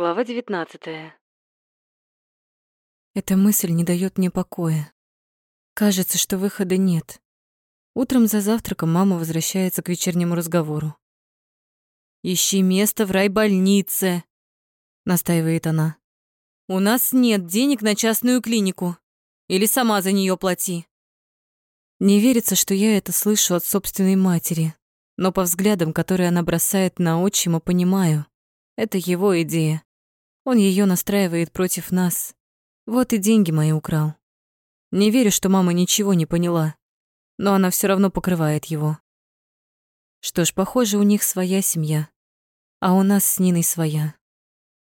Глава девятнадцатая. Эта мысль не дает мне покоя. Кажется, что выхода нет. Утром за завтраком мама возвращается к вечернему разговору. «Ищи место в райбольнице», — настаивает она. «У нас нет денег на частную клинику. Или сама за нее плати». Не верится, что я это слышу от собственной матери, но по взглядам, которые она бросает на отчима, понимаю. Это его идея. Он ее настраивает против нас. Вот и деньги мои украл. Не верю, что мама ничего не поняла, но она все равно покрывает его. Что ж, похоже, у них своя семья, а у нас с Ниной своя.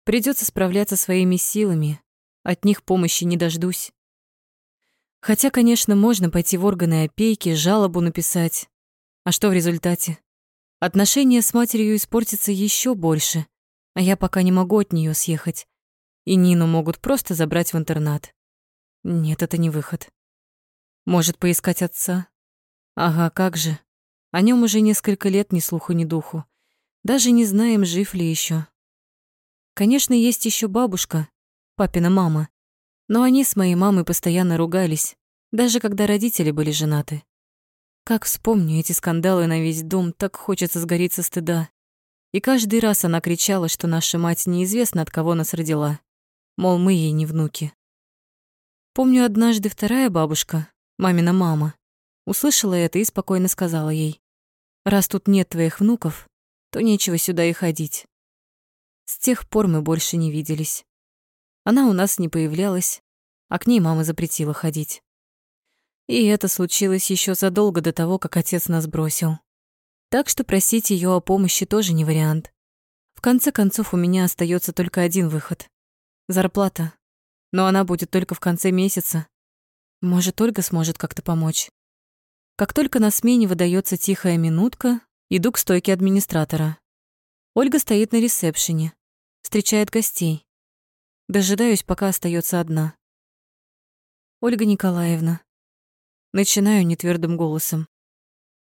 Придется справляться своими силами, от них помощи не дождусь. Хотя, конечно, можно пойти в органы опеки, жалобу написать. А что в результате? Отношения с матерью испортятся еще больше, а я пока не могу от нее съехать. И Нину могут просто забрать в интернат. Нет, это не выход. Может, поискать отца? Ага, как же. О нем уже несколько лет ни слуху, ни духу. Даже не знаем, жив ли еще. Конечно, есть еще бабушка, папина мама. Но они с моей мамой постоянно ругались, даже когда родители были женаты. Как вспомню эти скандалы на весь дом, так хочется сгореть со стыда. И каждый раз она кричала, что наша мать неизвестно от кого нас родила. Мол, мы ей не внуки. Помню, однажды вторая бабушка, мамина мама, услышала это и спокойно сказала ей, «Раз тут нет твоих внуков, то нечего сюда и ходить». С тех пор мы больше не виделись. Она у нас не появлялась, а к ней мама запретила ходить. И это случилось еще задолго до того, как отец нас бросил. Так что просить ее о помощи тоже не вариант. В конце концов, у меня остается только один выход — зарплата. Но она будет только в конце месяца. Может, Ольга сможет как-то помочь. Как только на смене выдается тихая минутка, иду к стойке администратора. Ольга стоит на ресепшене, встречает гостей. Дожидаюсь, пока остается одна. Ольга Николаевна. Начинаю нетвердым голосом.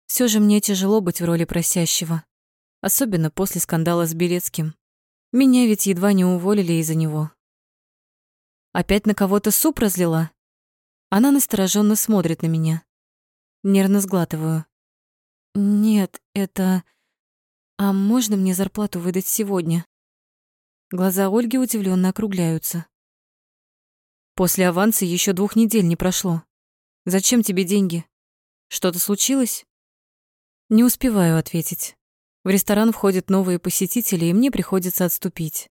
Все же мне тяжело быть в роли просящего, особенно после скандала с Белецким. Меня ведь едва не уволили из-за него. Опять на кого-то суп разлила? Она настороженно смотрит на меня. Нервно сглатываю. Нет, это... А можно мне зарплату выдать сегодня? Глаза Ольги удивленно округляются. После аванса еще двух недель не прошло. Зачем тебе деньги? Что-то случилось? Не успеваю ответить. В ресторан входят новые посетители, и мне приходится отступить.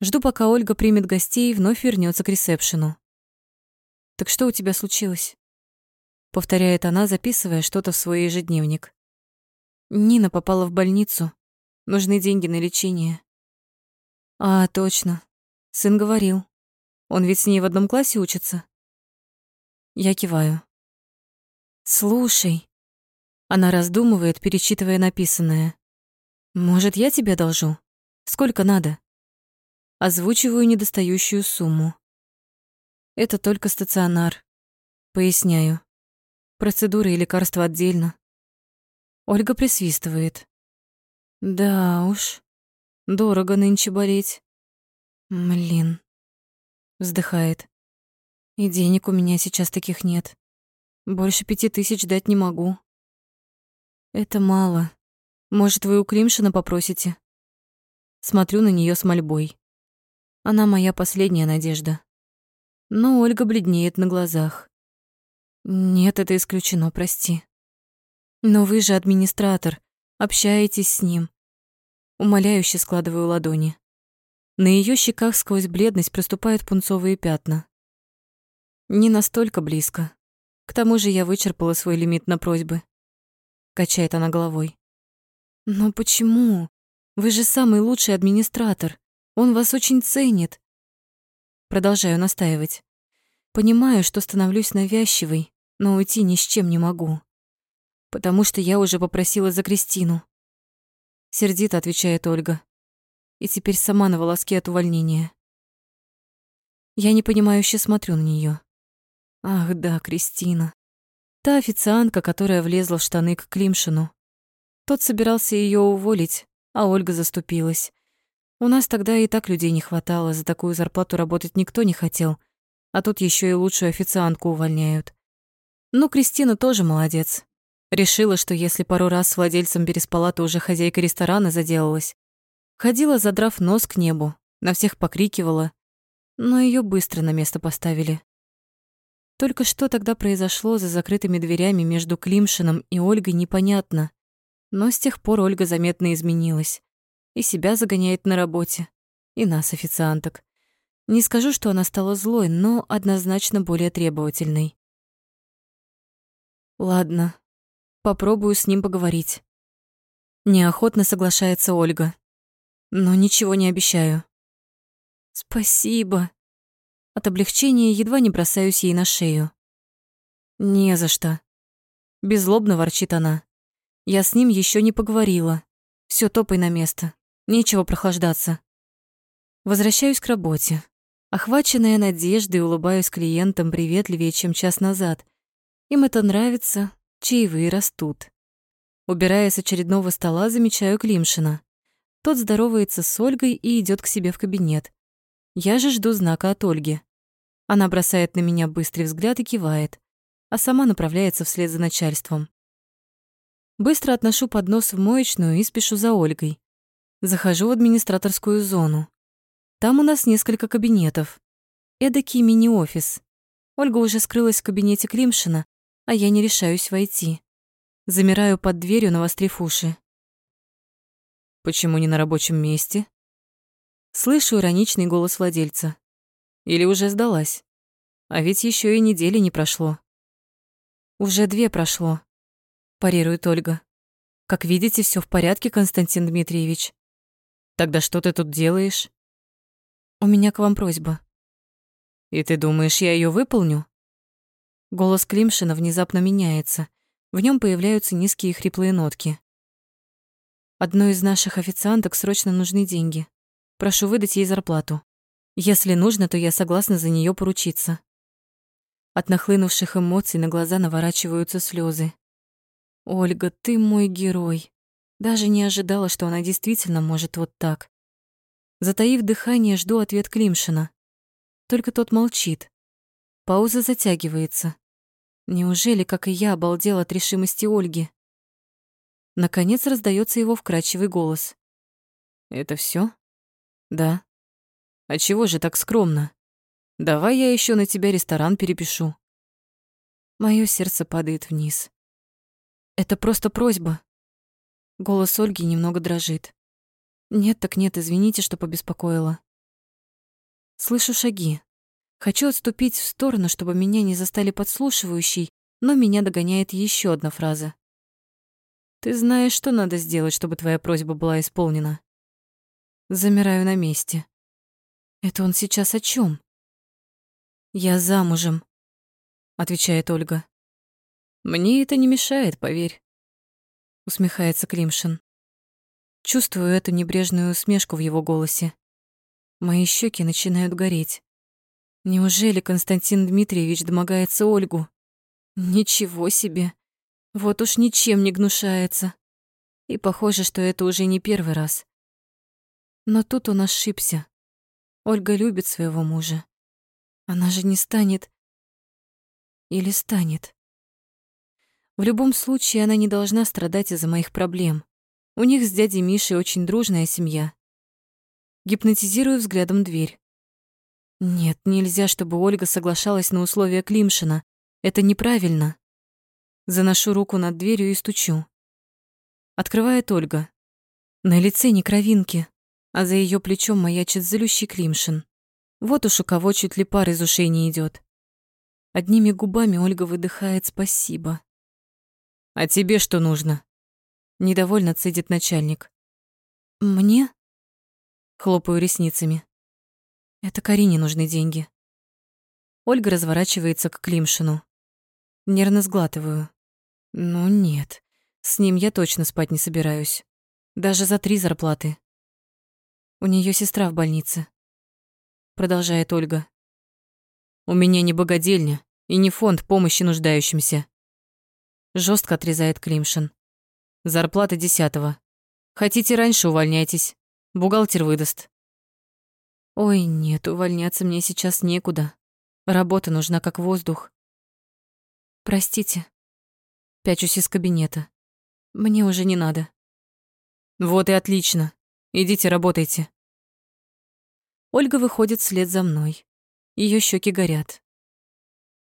Жду, пока Ольга примет гостей и вновь вернется к ресепшену. «Так что у тебя случилось?» Повторяет она, записывая что-то в свой ежедневник. Нина попала в больницу. Нужны деньги на лечение. А, точно. Сын говорил. Он ведь с ней в одном классе учится. Я киваю. Слушай, она раздумывает, перечитывая написанное. «Может, я тебе должу? Сколько надо?» Озвучиваю недостающую сумму. «Это только стационар». Поясняю. Процедуры и лекарства отдельно. Ольга присвистывает. «Да уж, дорого нынче болеть». «Блин», — вздыхает. «И денег у меня сейчас таких нет. Больше пяти тысяч дать не могу». Это мало. Может, вы у Климшина попросите? Смотрю на нее с мольбой. Она моя последняя надежда. Но Ольга бледнеет на глазах. Нет, это исключено, прости. Но вы же администратор, общаетесь с ним. Умоляюще складываю ладони. На ее щеках сквозь бледность проступают пунцовые пятна. Не настолько близко. К тому же я вычерпала свой лимит на просьбы качает она головой. Но почему? Вы же самый лучший администратор. Он вас очень ценит. Продолжаю настаивать. Понимаю, что становлюсь навязчивой, но уйти ни с чем не могу. Потому что я уже попросила за Кристину. Сердито отвечает Ольга. И теперь сама на волоске от увольнения. Я непонимающе смотрю на нее. Ах да, Кристина. Та официантка, которая влезла в штаны к Климшину. Тот собирался ее уволить, а Ольга заступилась. У нас тогда и так людей не хватало, за такую зарплату работать никто не хотел, а тут еще и лучшую официантку увольняют. Ну, Кристина тоже молодец. Решила, что если пару раз с владельцем переспала, то уже хозяйка ресторана заделалась. Ходила, задрав нос к небу, на всех покрикивала, но ее быстро на место поставили. Только что тогда произошло за закрытыми дверями между Климшином и Ольгой, непонятно. Но с тех пор Ольга заметно изменилась. И себя загоняет на работе, и нас, официанток. Не скажу, что она стала злой, но однозначно более требовательной. Ладно, попробую с ним поговорить. Неохотно соглашается Ольга. Но ничего не обещаю. Спасибо. От облегчения едва не бросаюсь ей на шею. «Не за что». Беззлобно ворчит она. «Я с ним еще не поговорила. Все топай на место. Нечего прохлаждаться». Возвращаюсь к работе. Охваченная надеждой, улыбаюсь клиентам приветливее, чем час назад. Им это нравится, чаевые растут. Убирая с очередного стола, замечаю Климшина. Тот здоровается с Ольгой и идет к себе в кабинет. Я же жду знака от Ольги. Она бросает на меня быстрый взгляд и кивает, а сама направляется вслед за начальством. Быстро отношу поднос в моечную и спешу за Ольгой. Захожу в администраторскую зону. Там у нас несколько кабинетов. Эдакий мини-офис. Ольга уже скрылась в кабинете Климшина, а я не решаюсь войти. Замираю под дверью, навострив уши. «Почему не на рабочем месте?» Слышу ироничный голос владельца. Или уже сдалась? А ведь еще и недели не прошло. Уже две прошло, парирует Ольга. Как видите, все в порядке, Константин Дмитриевич. Тогда что ты тут делаешь? У меня к вам просьба. И ты думаешь, я ее выполню? Голос Климшина внезапно меняется. В нем появляются низкие хриплые нотки. Одной из наших официанток срочно нужны деньги. Прошу выдать ей зарплату. Если нужно, то я согласна за нее поручиться. От нахлынувших эмоций на глаза наворачиваются слезы. Ольга, ты мой герой. Даже не ожидала, что она действительно может вот так. Затаив дыхание, жду ответ Климшина. Только тот молчит. Пауза затягивается. Неужели, как и я, обалдел от решимости Ольги? Наконец раздается его вкрадчивый голос. «Это все? «Да». А чего же так скромно? Давай я еще на тебя ресторан перепишу. Мое сердце падает вниз. Это просто просьба. Голос Ольги немного дрожит. Нет, так нет, извините, что побеспокоила. Слышу шаги. Хочу отступить в сторону, чтобы меня не застали подслушивающей, но меня догоняет еще одна фраза. Ты знаешь, что надо сделать, чтобы твоя просьба была исполнена. Замираю на месте. Это он сейчас о чем? Я замужем, отвечает Ольга. Мне это не мешает, поверь, усмехается Климшин. Чувствую эту небрежную усмешку в его голосе. Мои щеки начинают гореть. Неужели Константин Дмитриевич домогается Ольгу? Ничего себе. Вот уж ничем не гнушается. И похоже, что это уже не первый раз. Но тут он ошибся. Ольга любит своего мужа. Она же не станет... Или станет. В любом случае, она не должна страдать из-за моих проблем. У них с дядей Мишей очень дружная семья. Гипнотизирую взглядом дверь. Нет, нельзя, чтобы Ольга соглашалась на условия Климшина. Это неправильно. Заношу руку над дверью и стучу. Открывает Ольга. На лице не кровинки а за ее плечом маячит злющий Климшин. Вот уж у кого чуть ли пар из ушей не идет. Одними губами Ольга выдыхает «спасибо». «А тебе что нужно?» Недовольно цедит начальник. «Мне?» Хлопаю ресницами. «Это Карине нужны деньги». Ольга разворачивается к Климшину. Нервно сглатываю. «Ну нет, с ним я точно спать не собираюсь. Даже за три зарплаты. У нее сестра в больнице. Продолжает Ольга. У меня не богадельня и не фонд помощи нуждающимся. Жестко отрезает Климшин. Зарплата десятого. Хотите раньше увольняйтесь. Бухгалтер выдаст. Ой, нет, увольняться мне сейчас некуда. Работа нужна как воздух. Простите. Пячусь из кабинета. Мне уже не надо. Вот и отлично. Идите работайте. Ольга выходит вслед за мной. Ее щеки горят.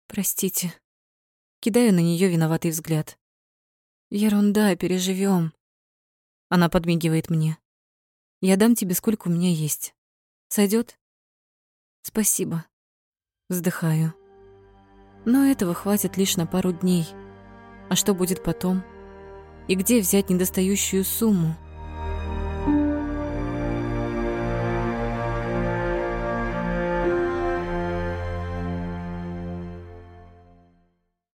Простите. Кидаю на нее виноватый взгляд. Ерунда, переживем. Она подмигивает мне. Я дам тебе сколько у меня есть. Сойдет? Спасибо. Вздыхаю. Но этого хватит лишь на пару дней. А что будет потом? И где взять недостающую сумму?